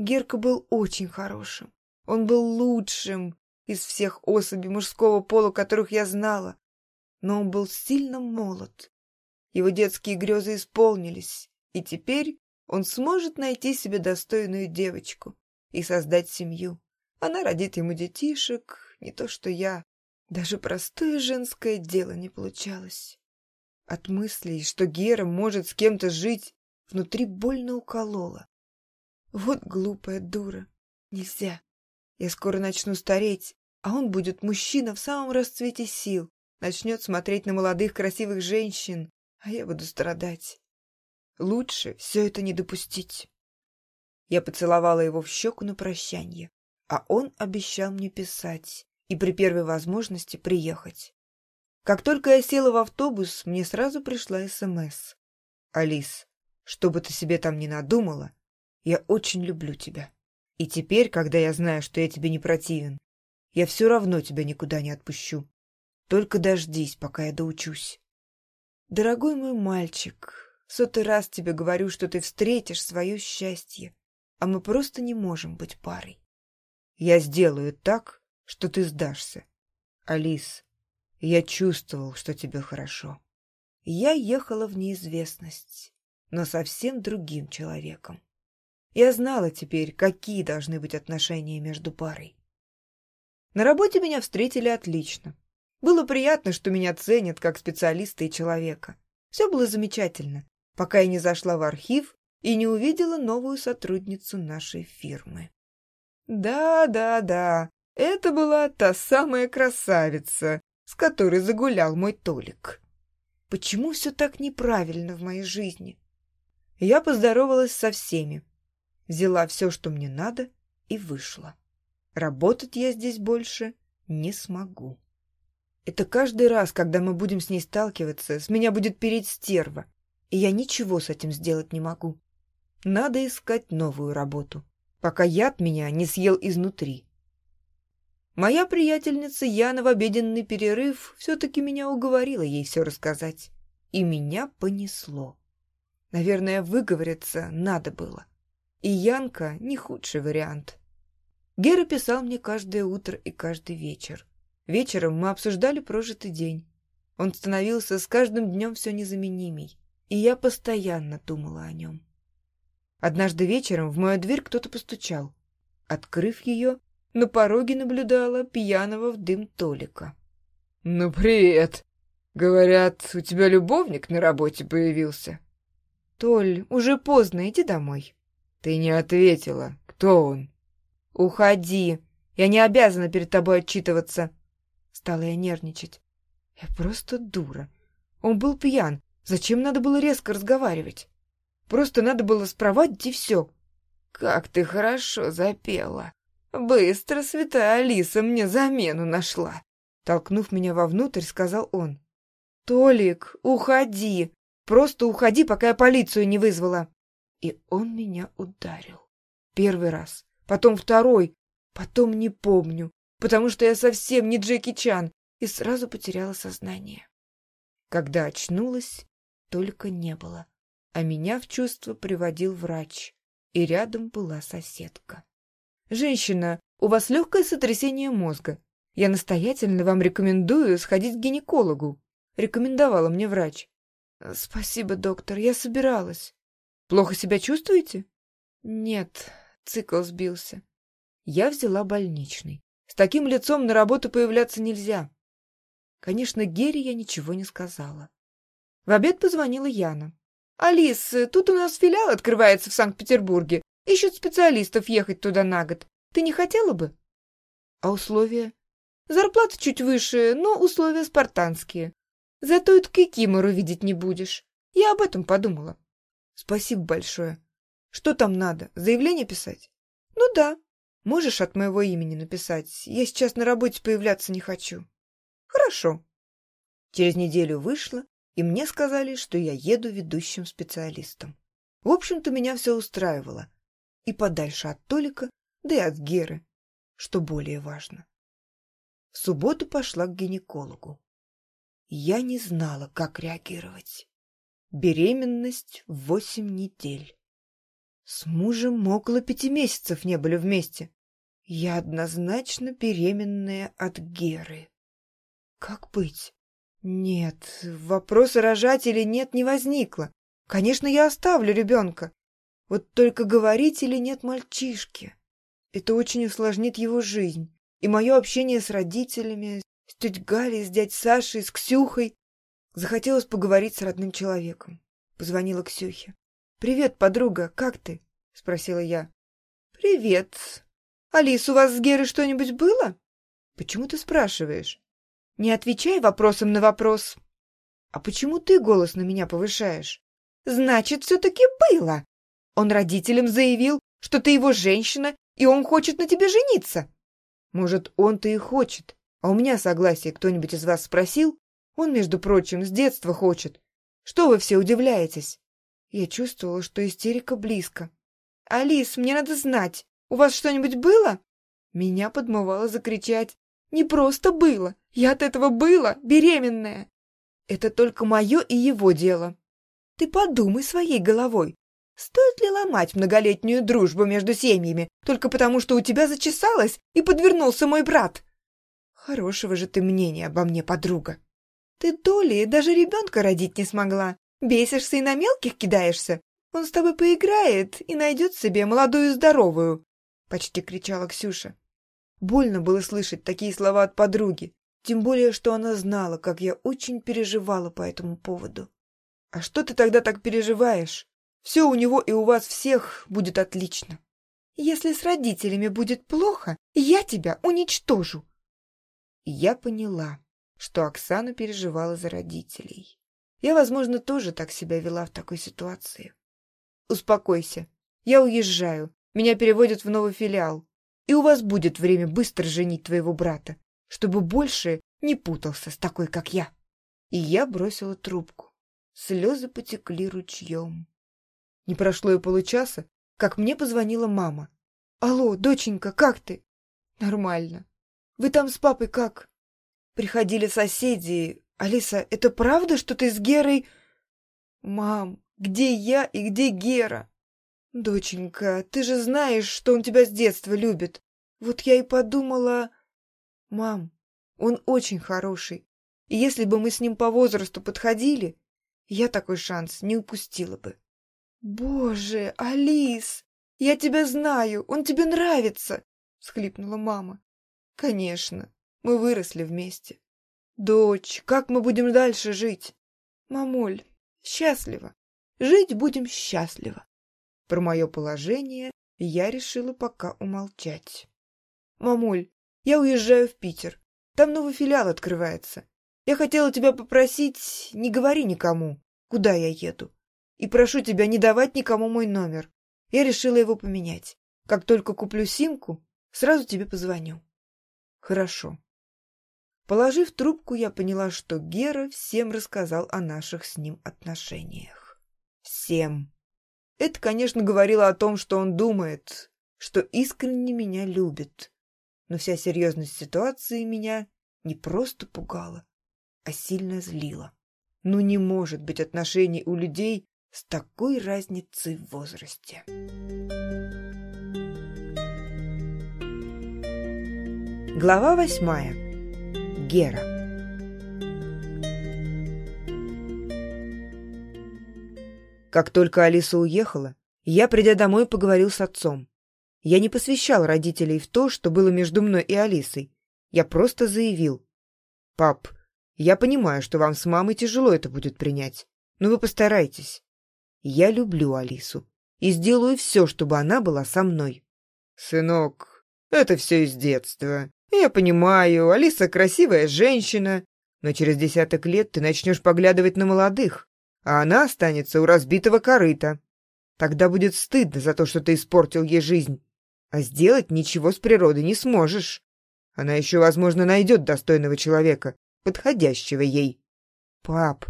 Герка был очень хорошим. Он был лучшим из всех особей мужского пола, которых я знала. Но он был сильно молод. Его детские грезы исполнились, и теперь он сможет найти себе достойную девочку и создать семью. Она родит ему детишек, не то что я. Даже простое женское дело не получалось. От мыслей, что Гера может с кем-то жить, внутри больно уколола. Вот глупая дура. Нельзя. Я скоро начну стареть, а он будет мужчина в самом расцвете сил, начнет смотреть на молодых красивых женщин, а я буду страдать. Лучше все это не допустить. Я поцеловала его в щеку на прощание, а он обещал мне писать и при первой возможности приехать. Как только я села в автобус, мне сразу пришла СМС. «Алис, что бы ты себе там ни надумала, я очень люблю тебя. И теперь, когда я знаю, что я тебе не противен, я все равно тебя никуда не отпущу. Только дождись, пока я доучусь. Дорогой мой мальчик, сотый раз тебе говорю, что ты встретишь свое счастье, а мы просто не можем быть парой. Я сделаю так, что ты сдашься. Алис, я чувствовал, что тебе хорошо. Я ехала в неизвестность, но совсем другим человеком. Я знала теперь, какие должны быть отношения между парой. На работе меня встретили отлично. Было приятно, что меня ценят как специалиста и человека. Все было замечательно, пока я не зашла в архив и не увидела новую сотрудницу нашей фирмы. Да, да, да, это была та самая красавица, с которой загулял мой Толик. Почему все так неправильно в моей жизни? Я поздоровалась со всеми, взяла все, что мне надо, и вышла. Работать я здесь больше не смогу. Это каждый раз, когда мы будем с ней сталкиваться, с меня будет переть стерва, и я ничего с этим сделать не могу. Надо искать новую работу, пока яд меня не съел изнутри. Моя приятельница Яна в обеденный перерыв все-таки меня уговорила ей все рассказать, и меня понесло. Наверное, выговориться надо было. И Янка не худший вариант. Гера писал мне каждое утро и каждый вечер. Вечером мы обсуждали прожитый день. Он становился с каждым днем все незаменимей, и я постоянно думала о нем. Однажды вечером в мою дверь кто-то постучал. Открыв ее, на пороге наблюдала пьяного в дым Толика. «Ну, привет! Говорят, у тебя любовник на работе появился?» «Толь, уже поздно, иди домой». «Ты не ответила. Кто он?» «Уходи! Я не обязана перед тобой отчитываться!» Стала я нервничать. Я просто дура. Он был пьян. Зачем надо было резко разговаривать? Просто надо было спровадить и все. «Как ты хорошо запела! Быстро святая Алиса мне замену нашла!» Толкнув меня вовнутрь, сказал он. «Толик, уходи! Просто уходи, пока я полицию не вызвала!» И он меня ударил. Первый раз потом второй, потом не помню, потому что я совсем не Джеки Чан, и сразу потеряла сознание. Когда очнулась, только не было, а меня в чувство приводил врач, и рядом была соседка. «Женщина, у вас легкое сотрясение мозга. Я настоятельно вам рекомендую сходить к гинекологу», — рекомендовала мне врач. «Спасибо, доктор, я собиралась». «Плохо себя чувствуете?» «Нет, Цикл сбился. Я взяла больничный. С таким лицом на работу появляться нельзя. Конечно, Гере я ничего не сказала. В обед позвонила Яна. «Алис, тут у нас филиал открывается в Санкт-Петербурге. Ищут специалистов ехать туда на год. Ты не хотела бы?» «А условия?» «Зарплата чуть выше, но условия спартанские. Зато и Кикимору видеть не будешь. Я об этом подумала». «Спасибо большое. Что там надо? Заявление писать? Ну да. Можешь от моего имени написать? Я сейчас на работе появляться не хочу. Хорошо. Через неделю вышла, и мне сказали, что я еду ведущим специалистом. В общем-то, меня все устраивало. И подальше от Толика, да и от Геры, что более важно. В субботу пошла к гинекологу. Я не знала, как реагировать. Беременность в восемь недель. С мужем около пяти месяцев не были вместе. Я однозначно беременная от Геры. Как быть? Нет, вопроса рожать или нет не возникло. Конечно, я оставлю ребенка. Вот только говорить или нет мальчишки. Это очень усложнит его жизнь. И мое общение с родителями, с тетей Галей, с дядей Сашей, с Ксюхой. Захотелось поговорить с родным человеком. Позвонила Ксюхе. «Привет, подруга, как ты?» — спросила я. «Привет. Алис, у вас с Герой что-нибудь было?» «Почему ты спрашиваешь?» «Не отвечай вопросом на вопрос». «А почему ты голос на меня повышаешь?» «Значит, все-таки было. Он родителям заявил, что ты его женщина, и он хочет на тебе жениться». «Может, он-то и хочет, а у меня согласие кто-нибудь из вас спросил? Он, между прочим, с детства хочет. Что вы все удивляетесь?» Я чувствовала, что истерика близко. «Алис, мне надо знать, у вас что-нибудь было?» Меня подмывало закричать. «Не просто было, я от этого была беременная!» «Это только мое и его дело. Ты подумай своей головой. Стоит ли ломать многолетнюю дружбу между семьями только потому, что у тебя зачесалось и подвернулся мой брат?» «Хорошего же ты мнения обо мне, подруга!» «Ты то ли даже ребенка родить не смогла, Бесишься и на мелких кидаешься? Он с тобой поиграет и найдет себе молодую и здоровую!» Почти кричала Ксюша. Больно было слышать такие слова от подруги, тем более, что она знала, как я очень переживала по этому поводу. «А что ты тогда так переживаешь? Все у него и у вас всех будет отлично. Если с родителями будет плохо, я тебя уничтожу!» Я поняла, что Оксана переживала за родителей. Я, возможно, тоже так себя вела в такой ситуации. Успокойся. Я уезжаю. Меня переводят в новый филиал. И у вас будет время быстро женить твоего брата, чтобы больше не путался с такой, как я. И я бросила трубку. Слезы потекли ручьем. Не прошло и получаса, как мне позвонила мама. «Алло, доченька, как ты?» «Нормально. Вы там с папой как?» Приходили соседи, «Алиса, это правда, что ты с Герой...» «Мам, где я и где Гера?» «Доченька, ты же знаешь, что он тебя с детства любит. Вот я и подумала...» «Мам, он очень хороший, и если бы мы с ним по возрасту подходили, я такой шанс не упустила бы». «Боже, Алис, я тебя знаю, он тебе нравится!» — схлипнула мама. «Конечно, мы выросли вместе. «Дочь, как мы будем дальше жить?» «Мамуль, счастливо. Жить будем счастливо». Про мое положение я решила пока умолчать. «Мамуль, я уезжаю в Питер. Там новый филиал открывается. Я хотела тебя попросить, не говори никому, куда я еду. И прошу тебя не давать никому мой номер. Я решила его поменять. Как только куплю симку, сразу тебе позвоню». «Хорошо», Положив трубку, я поняла, что Гера всем рассказал о наших с ним отношениях. Всем. Это, конечно, говорило о том, что он думает, что искренне меня любит. Но вся серьезность ситуации меня не просто пугала, а сильно злила. Ну не может быть отношений у людей с такой разницей в возрасте. Глава восьмая. Гера. Как только Алиса уехала, я, придя домой, поговорил с отцом. Я не посвящал родителей в то, что было между мной и Алисой. Я просто заявил. «Пап, я понимаю, что вам с мамой тяжело это будет принять, но вы постарайтесь. Я люблю Алису и сделаю все, чтобы она была со мной». «Сынок, это все из детства. Я понимаю, Алиса красивая женщина, но через десяток лет ты начнешь поглядывать на молодых, а она останется у разбитого корыта. Тогда будет стыдно за то, что ты испортил ей жизнь. А сделать ничего с природой не сможешь. Она еще, возможно, найдет достойного человека, подходящего ей. Пап,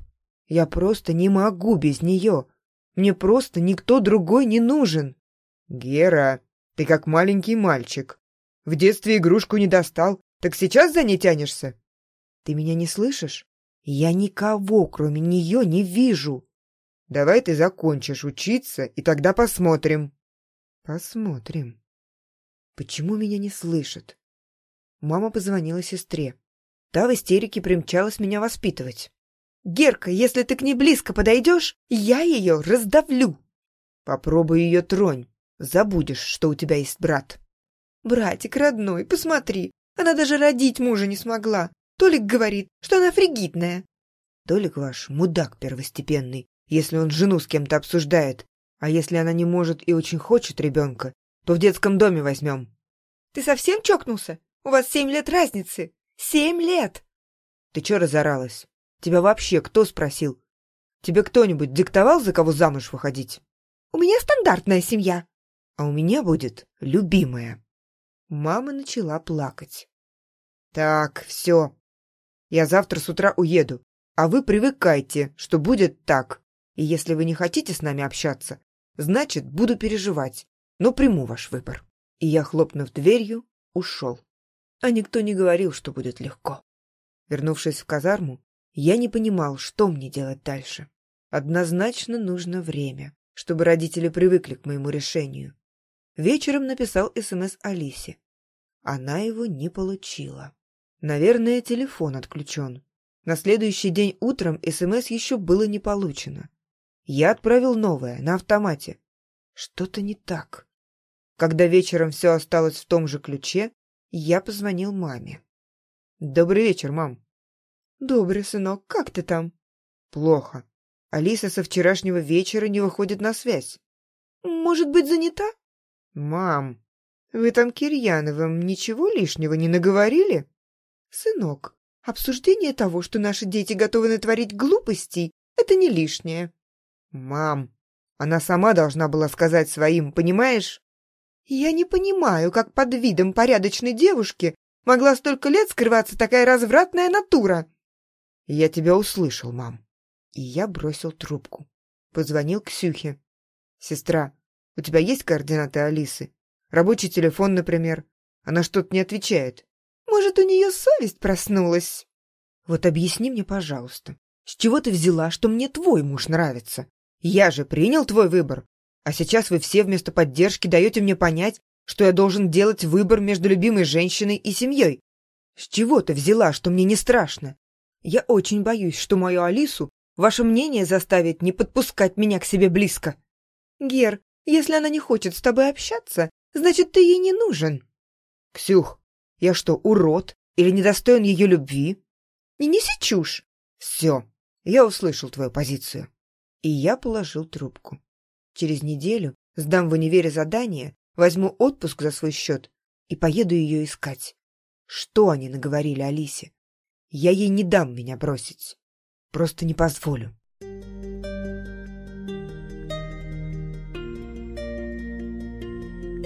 я просто не могу без нее. Мне просто никто другой не нужен. Гера, ты как маленький мальчик. В детстве игрушку не достал, так сейчас за ней тянешься? Ты меня не слышишь? Я никого, кроме нее, не вижу. Давай ты закончишь учиться, и тогда посмотрим. Посмотрим. Почему меня не слышат? Мама позвонила сестре. Та в истерике примчалась меня воспитывать. «Герка, если ты к ней близко подойдешь, я ее раздавлю!» «Попробуй ее тронь. Забудешь, что у тебя есть брат». «Братик родной, посмотри, она даже родить мужа не смогла. Толик говорит, что она фригидная». «Толик ваш мудак первостепенный, если он жену с кем-то обсуждает. А если она не может и очень хочет ребенка, то в детском доме возьмем». «Ты совсем чокнулся? У вас семь лет разницы. Семь лет!» «Ты чё разоралась? Тебя вообще кто спросил? Тебе кто-нибудь диктовал, за кого замуж выходить?» «У меня стандартная семья». «А у меня будет любимая». Мама начала плакать. «Так, все. Я завтра с утра уеду, а вы привыкайте, что будет так. И если вы не хотите с нами общаться, значит, буду переживать, но приму ваш выбор». И я, хлопнув дверью, ушел. А никто не говорил, что будет легко. Вернувшись в казарму, я не понимал, что мне делать дальше. Однозначно нужно время, чтобы родители привыкли к моему решению. Вечером написал СМС Алисе. Она его не получила. Наверное, телефон отключен. На следующий день утром СМС еще было не получено. Я отправил новое, на автомате. Что-то не так. Когда вечером все осталось в том же ключе, я позвонил маме. «Добрый вечер, мам». «Добрый, сынок. Как ты там?» «Плохо. Алиса со вчерашнего вечера не выходит на связь». «Может быть, занята?» «Мам, вы там Кирьяновым ничего лишнего не наговорили?» «Сынок, обсуждение того, что наши дети готовы натворить глупостей, это не лишнее». «Мам, она сама должна была сказать своим, понимаешь?» Я не понимаю, как под видом порядочной девушки могла столько лет скрываться такая развратная натура. Я тебя услышал, мам. И я бросил трубку. Позвонил Ксюхе. Сестра, у тебя есть координаты Алисы? Рабочий телефон, например. Она что-то не отвечает. Может, у нее совесть проснулась? Вот объясни мне, пожалуйста, с чего ты взяла, что мне твой муж нравится? Я же принял твой выбор. А сейчас вы все вместо поддержки даете мне понять, что я должен делать выбор между любимой женщиной и семьей. С чего ты взяла, что мне не страшно? Я очень боюсь, что мою Алису ваше мнение заставит не подпускать меня к себе близко. Гер, если она не хочет с тобой общаться, значит, ты ей не нужен. Ксюх, я что, урод или недостоин ее любви? Не неси чушь. Все, я услышал твою позицию. И я положил трубку. Через неделю сдам в универе задание, возьму отпуск за свой счет и поеду ее искать. Что они наговорили Алисе? Я ей не дам меня бросить. Просто не позволю.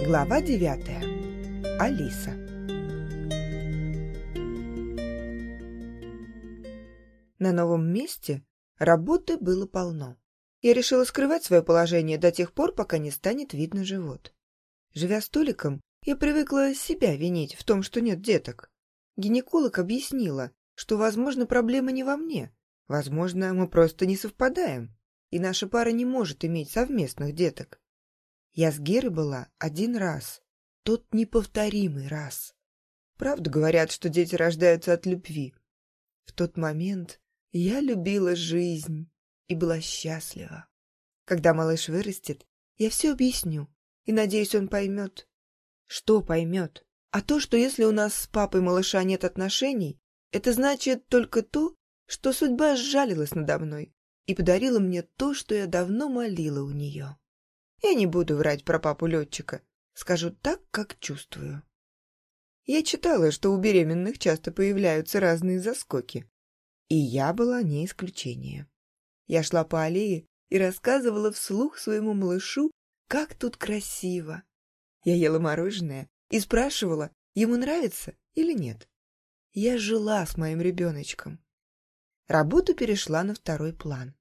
Глава девятая. Алиса. На новом месте работы было полно. Я решила скрывать свое положение до тех пор, пока не станет видно живот. Живя столиком, я привыкла себя винить в том, что нет деток. Гинеколог объяснила, что, возможно, проблема не во мне. Возможно, мы просто не совпадаем, и наша пара не может иметь совместных деток. Я с Герой была один раз, тот неповторимый раз. Правда говорят, что дети рождаются от любви. В тот момент я любила жизнь и была счастлива. Когда малыш вырастет, я все объясню, и, надеюсь, он поймет. Что поймет? А то, что если у нас с папой малыша нет отношений, это значит только то, что судьба сжалилась надо мной и подарила мне то, что я давно молила у нее. Я не буду врать про папу-летчика, скажу так, как чувствую. Я читала, что у беременных часто появляются разные заскоки, и я была не исключение. Я шла по аллее и рассказывала вслух своему малышу, как тут красиво. Я ела мороженое и спрашивала, ему нравится или нет. Я жила с моим ребеночком. Работа перешла на второй план.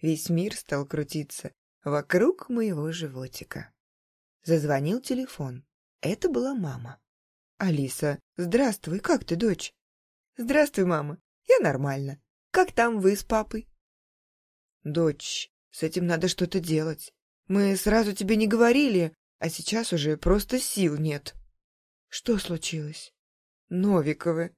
Весь мир стал крутиться вокруг моего животика. Зазвонил телефон. Это была мама. «Алиса, здравствуй, как ты, дочь?» «Здравствуй, мама, я нормально. Как там вы с папой?» «Дочь, с этим надо что-то делать. Мы сразу тебе не говорили, А сейчас уже просто сил нет. Что случилось? Новиковы.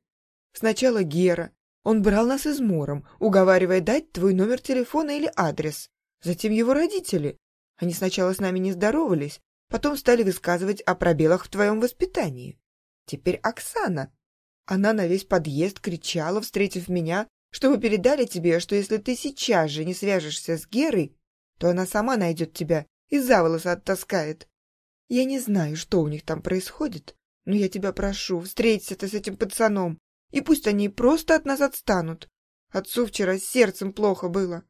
Сначала Гера. Он брал нас измором, уговаривая дать твой номер телефона или адрес. Затем его родители. Они сначала с нами не здоровались, потом стали высказывать о пробелах в твоем воспитании. Теперь Оксана. Она на весь подъезд кричала, встретив меня, чтобы передали тебе, что если ты сейчас же не свяжешься с Герой, то она сама найдет тебя и за волосы оттаскает. Я не знаю, что у них там происходит, но я тебя прошу, встреться ты с этим пацаном, и пусть они просто от нас отстанут. Отцу вчера сердцем плохо было.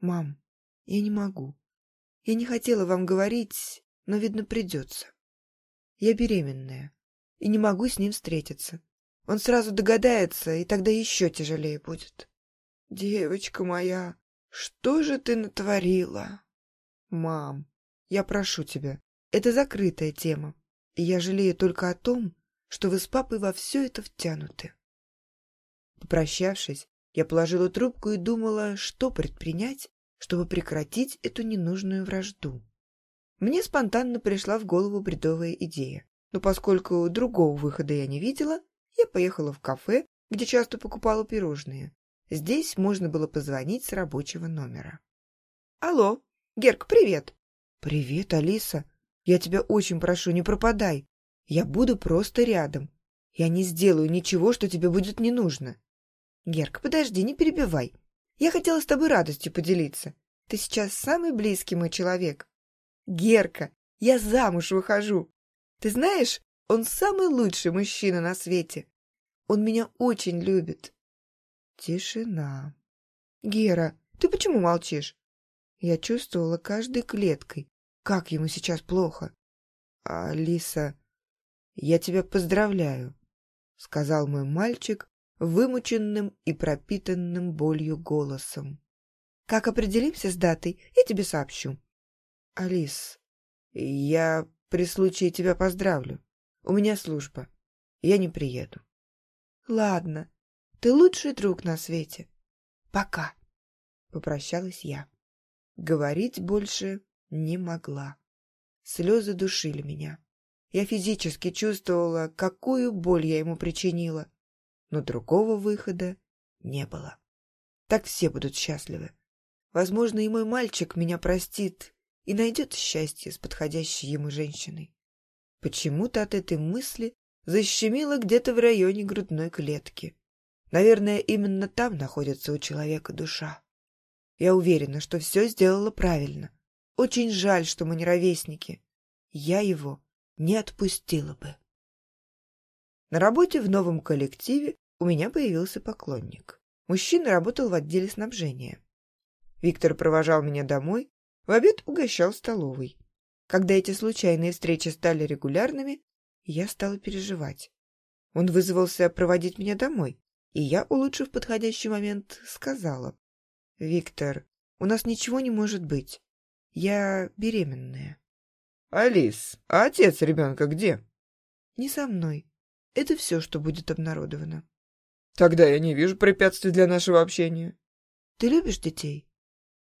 Мам, я не могу. Я не хотела вам говорить, но, видно, придется. Я беременная и не могу с ним встретиться. Он сразу догадается, и тогда еще тяжелее будет. Девочка моя, что же ты натворила? Мам, я прошу тебя, это закрытая тема, и я жалею только о том, что вы с папой во все это втянуты. Попрощавшись, я положила трубку и думала, что предпринять, чтобы прекратить эту ненужную вражду. Мне спонтанно пришла в голову бредовая идея, но поскольку другого выхода я не видела, я поехала в кафе, где часто покупала пирожные. Здесь можно было позвонить с рабочего номера. «Алло, Герк, привет!» «Привет, Алиса. Я тебя очень прошу, не пропадай. Я буду просто рядом. Я не сделаю ничего, что тебе будет не нужно». «Герк, подожди, не перебивай. Я хотела с тобой радостью поделиться. Ты сейчас самый близкий мой человек. Герка, я замуж выхожу. Ты знаешь, он самый лучший мужчина на свете. Он меня очень любит. Тишина. Гера, ты почему молчишь? Я чувствовала каждой клеткой, как ему сейчас плохо. Алиса, я тебя поздравляю, сказал мой мальчик вымученным и пропитанным болью голосом. Как определимся с датой, я тебе сообщу. Алис, я при случае тебя поздравлю. У меня служба. Я не приеду. Ладно, ты лучший друг на свете. Пока. Попрощалась я. Говорить больше не могла. Слезы душили меня. Я физически чувствовала, какую боль я ему причинила. Но другого выхода не было. Так все будут счастливы. Возможно, и мой мальчик меня простит и найдет счастье с подходящей ему женщиной. Почему-то от этой мысли защемило где-то в районе грудной клетки. Наверное, именно там находится у человека душа. Я уверена, что все сделала правильно. Очень жаль, что мы не ровесники. Я его не отпустила бы. На работе в новом коллективе у меня появился поклонник. Мужчина работал в отделе снабжения. Виктор провожал меня домой, в обед угощал столовой. Когда эти случайные встречи стали регулярными, я стала переживать. Он вызвался проводить меня домой, и я, улучшив подходящий момент, сказала. «Виктор, у нас ничего не может быть. Я беременная». «Алис, а отец ребенка где?» «Не со мной. Это все, что будет обнародовано». «Тогда я не вижу препятствий для нашего общения». «Ты любишь детей?»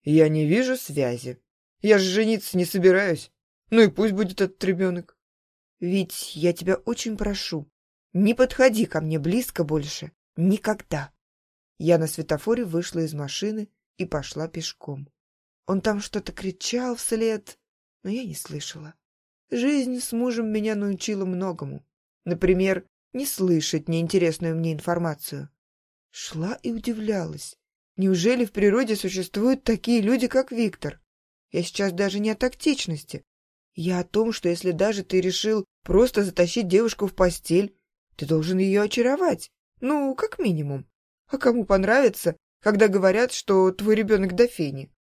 «Я не вижу связи. Я же жениться не собираюсь. Ну и пусть будет этот ребенок. Ведь я тебя очень прошу, не подходи ко мне близко больше. Никогда. Я на светофоре вышла из машины и пошла пешком. Он там что-то кричал вслед, но я не слышала. Жизнь с мужем меня научила многому. Например, не слышать неинтересную мне информацию. Шла и удивлялась. Неужели в природе существуют такие люди, как Виктор? Я сейчас даже не о тактичности, я о том, что если даже ты решил просто затащить девушку в постель, ты должен ее очаровать. Ну, как минимум. А кому понравится, когда говорят, что твой ребенок до фени?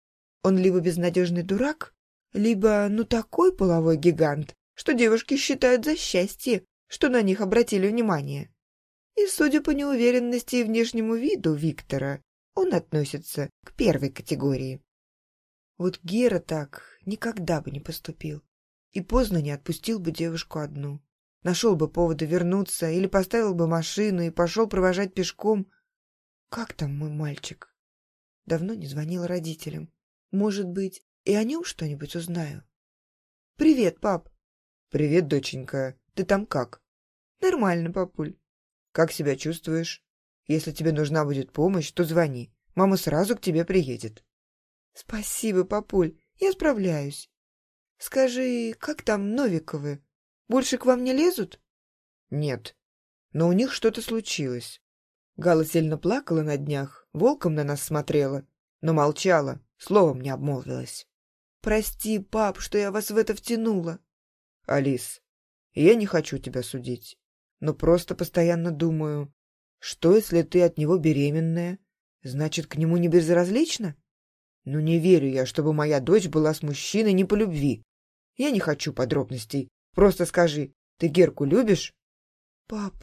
Он либо безнадежный дурак, либо, ну, такой половой гигант, что девушки считают за счастье, что на них обратили внимание. И, судя по неуверенности и внешнему виду Виктора, он относится к первой категории. Вот Гера так никогда бы не поступил. И поздно не отпустил бы девушку одну. Нашел бы повода вернуться или поставил бы машину и пошел провожать пешком. Как там мой мальчик? Давно не звонил родителям. Может быть, и о нем что-нибудь узнаю. «Привет, пап. «Привет, доченька. Ты там как?» «Нормально, папуль». «Как себя чувствуешь? Если тебе нужна будет помощь, то звони. Мама сразу к тебе приедет». «Спасибо, папуль. Я справляюсь. Скажи, как там Новиковы? Больше к вам не лезут?» «Нет. Но у них что-то случилось. Гала сильно плакала на днях, волком на нас смотрела, но молчала, словом не обмолвилась. «Прости, пап, что я вас в это втянула». «Алис, я не хочу тебя судить, но просто постоянно думаю, что если ты от него беременная, значит, к нему не безразлично? Ну не верю я, чтобы моя дочь была с мужчиной не по любви. Я не хочу подробностей. Просто скажи, ты Герку любишь?» «Пап,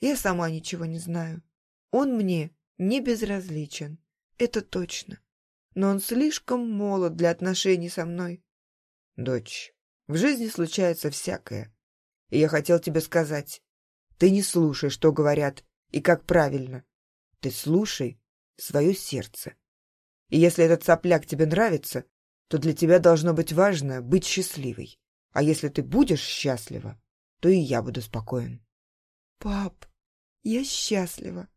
я сама ничего не знаю. Он мне не безразличен, это точно. Но он слишком молод для отношений со мной. Дочь, в жизни случается всякое. И я хотел тебе сказать, ты не слушай, что говорят и как правильно. Ты слушай свое сердце. И если этот сопляк тебе нравится, то для тебя должно быть важно быть счастливой. А если ты будешь счастлива, то и я буду спокоен. Пап, я счастлива.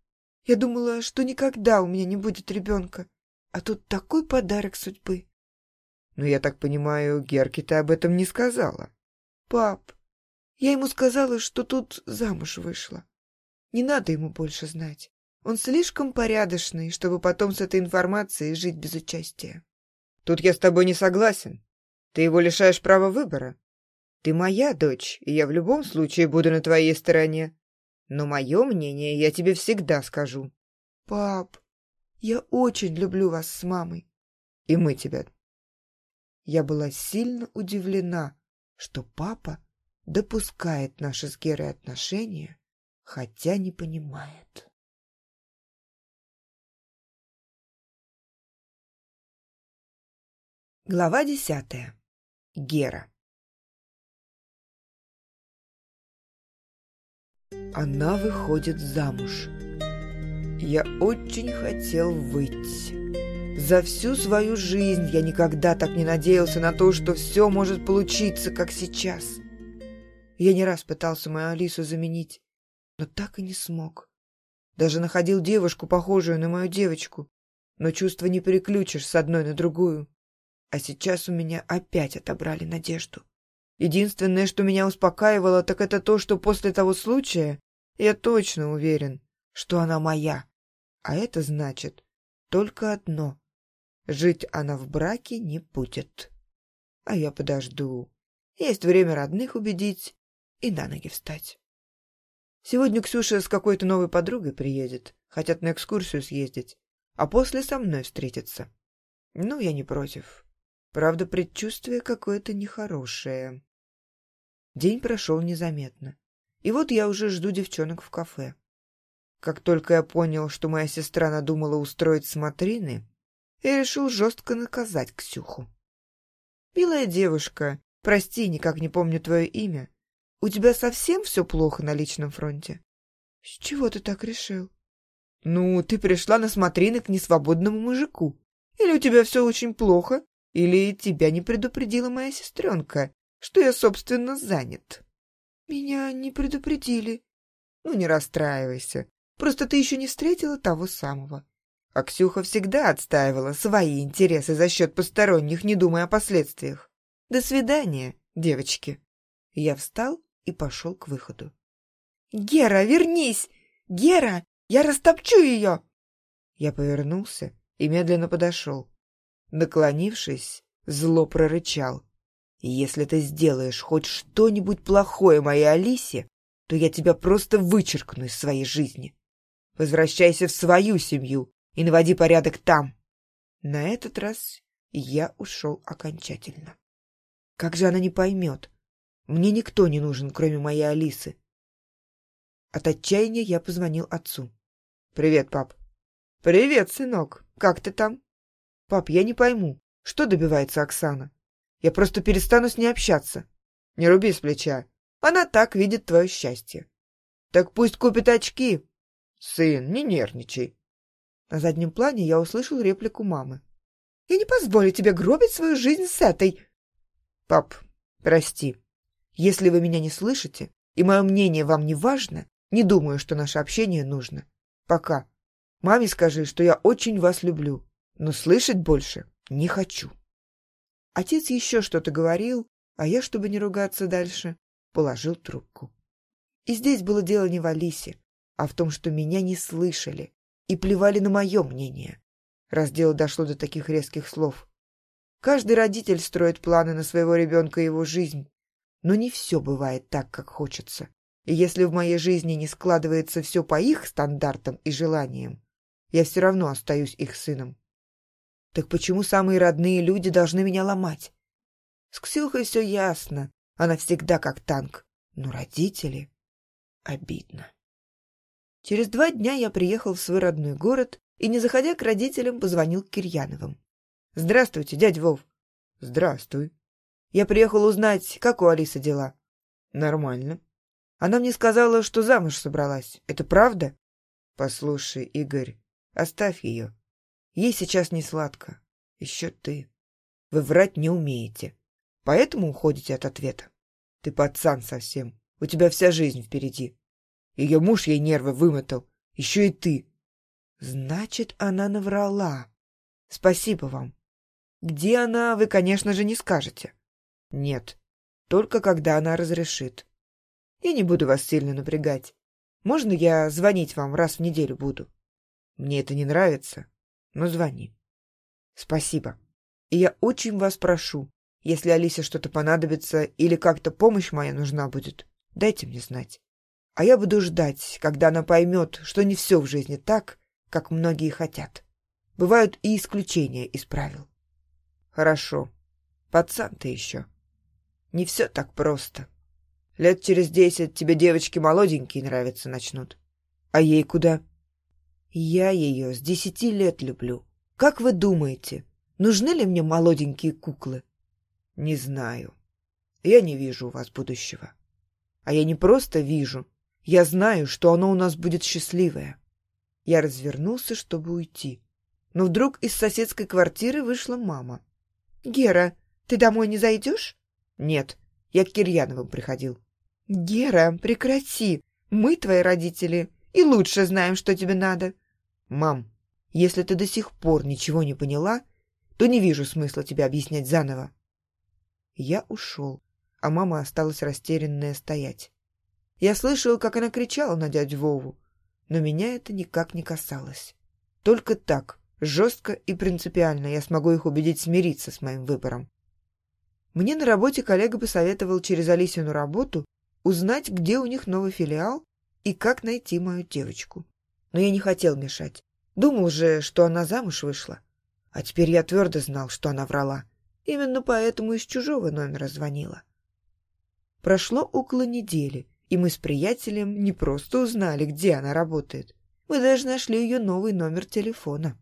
Я думала, что никогда у меня не будет ребенка. А тут такой подарок судьбы. Но я так понимаю, Герке ты об этом не сказала. Пап, я ему сказала, что тут замуж вышла. Не надо ему больше знать. Он слишком порядочный, чтобы потом с этой информацией жить без участия. Тут я с тобой не согласен. Ты его лишаешь права выбора. Ты моя дочь, и я в любом случае буду на твоей стороне. Но мое мнение я тебе всегда скажу. Пап, я очень люблю вас с мамой. И мы тебя. Я была сильно удивлена, что папа допускает наши с Герой отношения, хотя не понимает. Глава десятая. Гера. Она выходит замуж. Я очень хотел выйти. За всю свою жизнь я никогда так не надеялся на то, что все может получиться, как сейчас. Я не раз пытался мою Алису заменить, но так и не смог. Даже находил девушку, похожую на мою девочку, но чувства не переключишь с одной на другую. А сейчас у меня опять отобрали надежду. Единственное, что меня успокаивало, так это то, что после того случая я точно уверен, что она моя. А это значит только одно. Жить она в браке не будет. А я подожду. Есть время родных убедить и на ноги встать. Сегодня Ксюша с какой-то новой подругой приедет. Хотят на экскурсию съездить. А после со мной встретиться. Ну, я не против. Правда, предчувствие какое-то нехорошее. День прошел незаметно. И вот я уже жду девчонок в кафе. Как только я понял, что моя сестра надумала устроить смотрины, я решил жестко наказать Ксюху. «Милая девушка, прости, никак не помню твое имя. У тебя совсем все плохо на личном фронте?» «С чего ты так решил?» «Ну, ты пришла на смотрины к несвободному мужику. Или у тебя все очень плохо, или тебя не предупредила моя сестренка, что я, собственно, занят. Меня не предупредили. Ну, не расстраивайся. Просто ты еще не встретила того самого. А Ксюха всегда отстаивала свои интересы за счет посторонних, не думая о последствиях. До свидания, девочки. Я встал и пошел к выходу. «Гера, вернись! Гера, я растопчу ее!» Я повернулся и медленно подошел. Наклонившись, зло прорычал. Если ты сделаешь хоть что-нибудь плохое моей Алисе, то я тебя просто вычеркну из своей жизни. Возвращайся в свою семью и наводи порядок там. На этот раз я ушел окончательно. Как же она не поймет? Мне никто не нужен, кроме моей Алисы. От отчаяния я позвонил отцу. «Привет, пап». «Привет, сынок. Как ты там?» «Пап, я не пойму, что добивается Оксана? Я просто перестану с ней общаться. Не руби с плеча. Она так видит твое счастье. Так пусть купит очки. Сын, не нервничай. На заднем плане я услышал реплику мамы. Я не позволю тебе гробить свою жизнь с этой... Пап, прости. Если вы меня не слышите, и мое мнение вам не важно, не думаю, что наше общение нужно. Пока. Маме скажи, что я очень вас люблю, но слышать больше не хочу. Отец еще что-то говорил, а я, чтобы не ругаться дальше, положил трубку. И здесь было дело не в Алисе, а в том, что меня не слышали и плевали на мое мнение, раз дело дошло до таких резких слов. Каждый родитель строит планы на своего ребенка и его жизнь, но не все бывает так, как хочется. И если в моей жизни не складывается все по их стандартам и желаниям, я все равно остаюсь их сыном. Так почему самые родные люди должны меня ломать? С Ксюхой все ясно, она всегда как танк. Но родители... Обидно. Через два дня я приехал в свой родной город и, не заходя к родителям, позвонил к Кирьяновым. «Здравствуйте, дядь Вов». «Здравствуй». «Я приехал узнать, как у Алисы дела». «Нормально». «Она мне сказала, что замуж собралась. Это правда?» «Послушай, Игорь, оставь ее. Ей сейчас не сладко. Еще ты. Вы врать не умеете. Поэтому уходите от ответа. Ты пацан совсем. У тебя вся жизнь впереди. Ее муж ей нервы вымотал. Еще и ты. Значит, она наврала. Спасибо вам. Где она, вы, конечно же, не скажете. Нет, только когда она разрешит. Я не буду вас сильно напрягать. Можно я звонить вам раз в неделю буду? Мне это не нравится, но звони. Спасибо. И я очень вас прошу, если Алисе что-то понадобится или как-то помощь моя нужна будет, дайте мне знать. А я буду ждать, когда она поймет, что не все в жизни так, как многие хотят. Бывают и исключения из правил. Хорошо. Пацан ты еще. Не все так просто. Лет через десять тебе девочки молоденькие нравятся начнут. А ей куда? Я ее с десяти лет люблю. Как вы думаете, нужны ли мне молоденькие куклы? Не знаю. Я не вижу у вас будущего. А я не просто вижу. Я знаю, что оно у нас будет счастливое. Я развернулся, чтобы уйти. Но вдруг из соседской квартиры вышла мама. «Гера, ты домой не зайдешь?» «Нет, я к Кирьяновым приходил». «Гера, прекрати. Мы твои родители и лучше знаем, что тебе надо». «Мам, если ты до сих пор ничего не поняла, то не вижу смысла тебе объяснять заново». Я ушел, а мама осталась растерянная стоять. Я слышал, как она кричала на дядю Вову, но меня это никак не касалось. Только так, жестко и принципиально я смогу их убедить смириться с моим выбором. Мне на работе коллега посоветовал через Алисину работу узнать, где у них новый филиал и как найти мою девочку. Но я не хотел мешать. Думал же, что она замуж вышла. А теперь я твердо знал, что она врала. Именно поэтому из чужого номера звонила. Прошло около недели, и мы с приятелем не просто узнали, где она работает. Мы даже нашли ее новый номер телефона.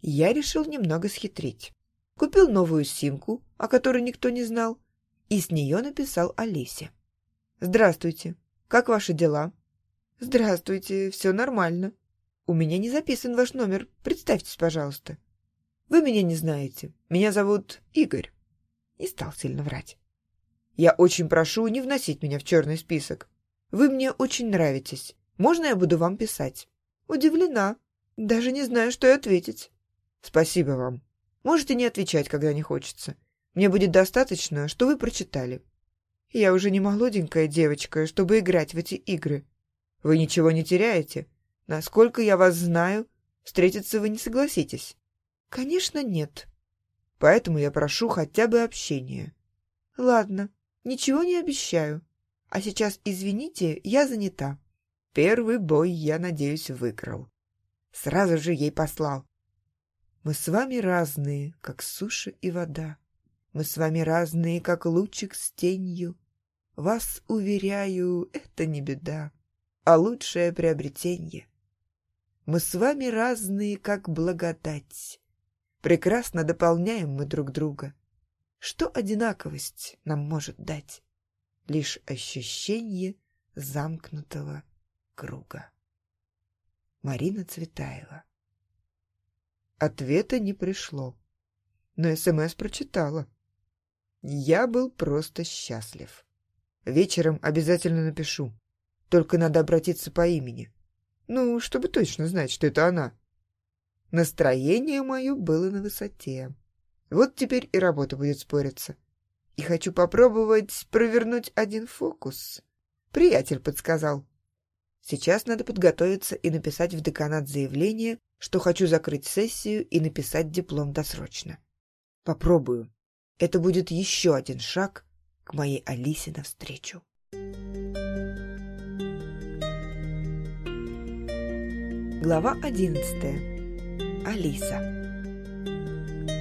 Я решил немного схитрить. Купил новую симку, о которой никто не знал, и с нее написал Алисе. «Здравствуйте. Как ваши дела?» «Здравствуйте. Все нормально. У меня не записан ваш номер. Представьтесь, пожалуйста». Вы меня не знаете. Меня зовут Игорь. Не стал сильно врать. Я очень прошу не вносить меня в черный список. Вы мне очень нравитесь. Можно я буду вам писать? Удивлена. Даже не знаю, что и ответить. Спасибо вам. Можете не отвечать, когда не хочется. Мне будет достаточно, что вы прочитали. Я уже не молоденькая девочка, чтобы играть в эти игры. Вы ничего не теряете. Насколько я вас знаю, встретиться вы не согласитесь. Конечно, нет. Поэтому я прошу хотя бы общения. Ладно, ничего не обещаю. А сейчас, извините, я занята. Первый бой, я надеюсь, выиграл. Сразу же ей послал. Мы с вами разные, как суша и вода. Мы с вами разные, как лучик с тенью. Вас, уверяю, это не беда, а лучшее приобретение. Мы с вами разные, как благодать. Прекрасно дополняем мы друг друга. Что одинаковость нам может дать? Лишь ощущение замкнутого круга. Марина Цветаева Ответа не пришло, но СМС прочитала. Я был просто счастлив. Вечером обязательно напишу. Только надо обратиться по имени. Ну, чтобы точно знать, что это она. Настроение мое было на высоте. Вот теперь и работа будет спориться. И хочу попробовать провернуть один фокус. Приятель подсказал. Сейчас надо подготовиться и написать в деканат заявление, что хочу закрыть сессию и написать диплом досрочно. Попробую. Это будет еще один шаг к моей Алисе навстречу. Глава одиннадцатая. Алиса.